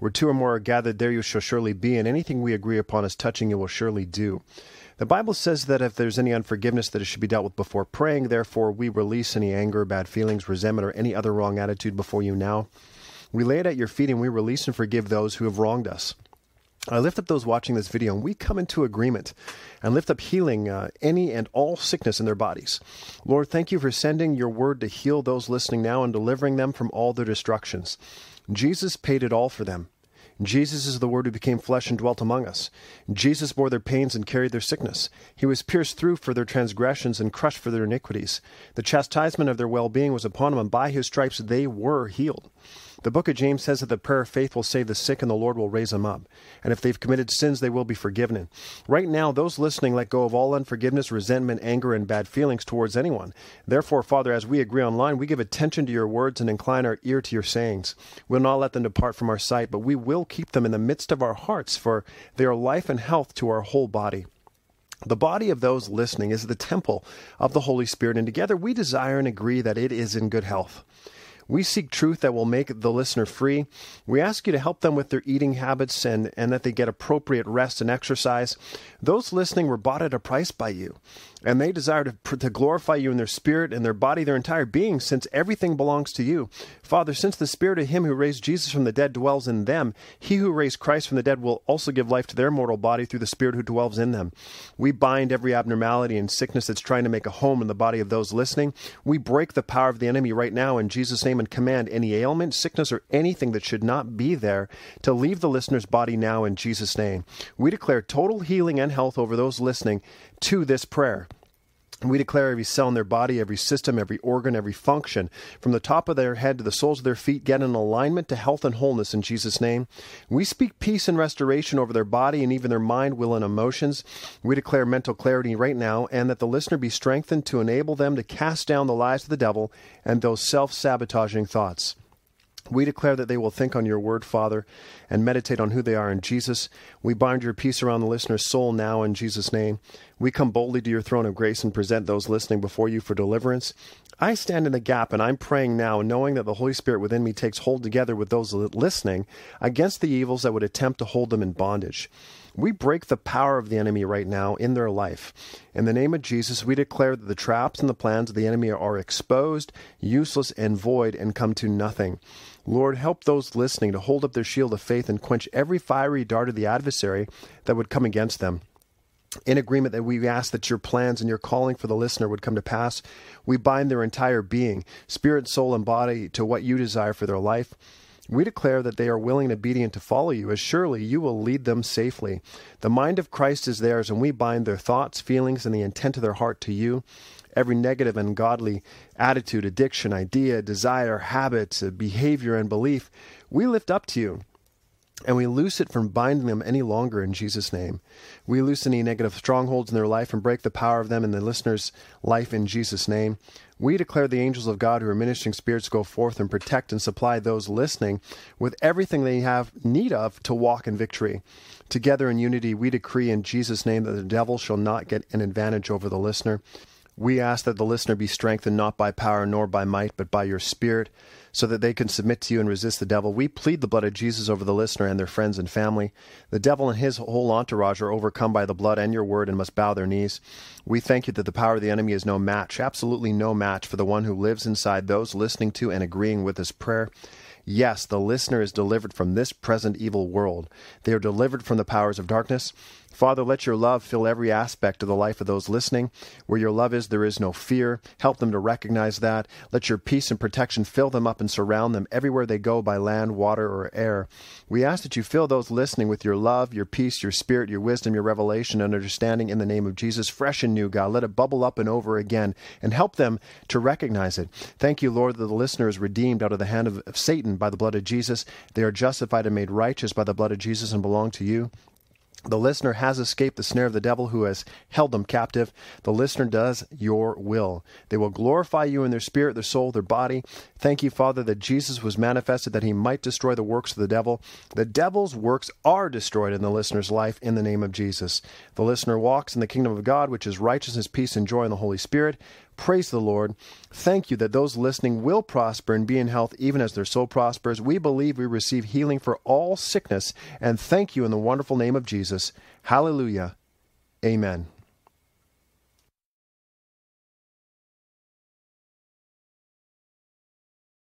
Where two or more are gathered, there you shall surely be, and anything we agree upon as touching you will surely do. The Bible says that if there's any unforgiveness, that it should be dealt with before praying. Therefore, we release any anger, bad feelings, resentment, or any other wrong attitude before you now. We lay it at your feet and we release and forgive those who have wronged us. I lift up those watching this video, and we come into agreement and lift up healing uh, any and all sickness in their bodies. Lord, thank you for sending your word to heal those listening now and delivering them from all their destructions. Jesus paid it all for them. Jesus is the Word who became flesh and dwelt among us. Jesus bore their pains and carried their sickness. He was pierced through for their transgressions and crushed for their iniquities. The chastisement of their well being was upon him, and by his stripes they were healed. The book of James says that the prayer of faith will save the sick and the Lord will raise them up. And if they've committed sins, they will be forgiven. Right now, those listening let go of all unforgiveness, resentment, anger, and bad feelings towards anyone. Therefore, Father, as we agree online, we give attention to your words and incline our ear to your sayings. We'll not let them depart from our sight, but we will keep them in the midst of our hearts, for they are life and health to our whole body. The body of those listening is the temple of the Holy Spirit, and together we desire and agree that it is in good health. We seek truth that will make the listener free. We ask you to help them with their eating habits and, and that they get appropriate rest and exercise. Those listening were bought at a price by you, and they desire to, to glorify you in their spirit and their body, their entire being, since everything belongs to you. Father, since the spirit of him who raised Jesus from the dead dwells in them, he who raised Christ from the dead will also give life to their mortal body through the spirit who dwells in them. We bind every abnormality and sickness that's trying to make a home in the body of those listening. We break the power of the enemy right now in Jesus' name and command any ailment, sickness, or anything that should not be there to leave the listener's body now in Jesus' name. We declare total healing and health over those listening to this prayer. We declare every cell in their body, every system, every organ, every function, from the top of their head to the soles of their feet, get in alignment to health and wholeness in Jesus' name. We speak peace and restoration over their body and even their mind, will, and emotions. We declare mental clarity right now, and that the listener be strengthened to enable them to cast down the lies of the devil and those self sabotaging thoughts. We declare that they will think on your word, Father, and meditate on who they are in Jesus. We bind your peace around the listener's soul now in Jesus' name. We come boldly to your throne of grace and present those listening before you for deliverance. I stand in the gap and I'm praying now, knowing that the Holy Spirit within me takes hold together with those listening against the evils that would attempt to hold them in bondage. We break the power of the enemy right now in their life. In the name of Jesus, we declare that the traps and the plans of the enemy are exposed, useless, and void and come to nothing. Lord, help those listening to hold up their shield of faith and quench every fiery dart of the adversary that would come against them. In agreement that we ask that your plans and your calling for the listener would come to pass, we bind their entire being, spirit, soul, and body, to what you desire for their life. We declare that they are willing and obedient to follow you, as surely you will lead them safely. The mind of Christ is theirs, and we bind their thoughts, feelings, and the intent of their heart to you every negative and godly attitude, addiction, idea, desire, habit, uh, behavior, and belief, we lift up to you. And we loose it from binding them any longer in Jesus' name. We loose any negative strongholds in their life and break the power of them in the listener's life in Jesus' name. We declare the angels of God who are ministering spirits go forth and protect and supply those listening with everything they have need of to walk in victory. Together in unity, we decree in Jesus' name that the devil shall not get an advantage over the listener. We ask that the listener be strengthened not by power nor by might, but by your Spirit, so that they can submit to you and resist the devil. We plead the blood of Jesus over the listener and their friends and family. The devil and his whole entourage are overcome by the blood and your word and must bow their knees. We thank you that the power of the enemy is no match, absolutely no match for the one who lives inside those listening to and agreeing with this prayer. Yes, the listener is delivered from this present evil world. They are delivered from the powers of darkness. Father, let your love fill every aspect of the life of those listening. Where your love is, there is no fear. Help them to recognize that. Let your peace and protection fill them up and surround them everywhere they go by land, water, or air. We ask that you fill those listening with your love, your peace, your spirit, your wisdom, your revelation, and understanding in the name of Jesus, fresh and new, God. Let it bubble up and over again and help them to recognize it. Thank you, Lord, that the listener is redeemed out of the hand of Satan by the blood of Jesus. They are justified and made righteous by the blood of Jesus and belong to you. The listener has escaped the snare of the devil who has held them captive. The listener does your will. They will glorify you in their spirit, their soul, their body. Thank you, Father, that Jesus was manifested that he might destroy the works of the devil. The devil's works are destroyed in the listener's life in the name of Jesus. The listener walks in the kingdom of God, which is righteousness, peace, and joy in the Holy Spirit. Praise the Lord. Thank you that those listening will prosper and be in health even as their soul prospers. We believe we receive healing for all sickness, and thank you in the wonderful name of Jesus. Hallelujah. Amen.